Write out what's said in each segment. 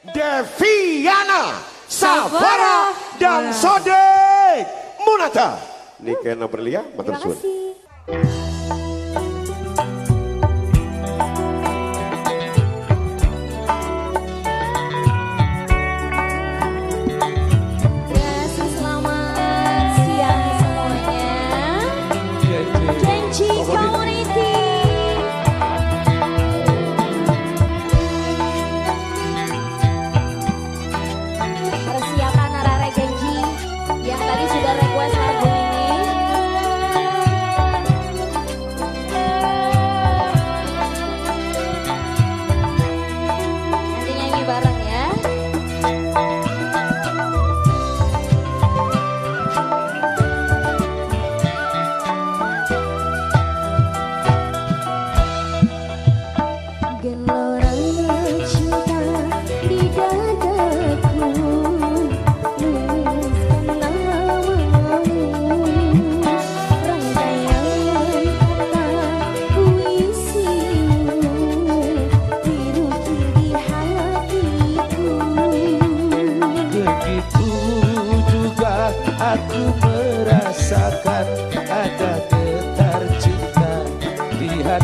Deviana Savara dan Sode Munata. Niken Nabrilia, matur suwun. Terima kasih. bareng.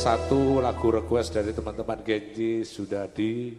Satu lagu request dari teman-teman Genji sudah di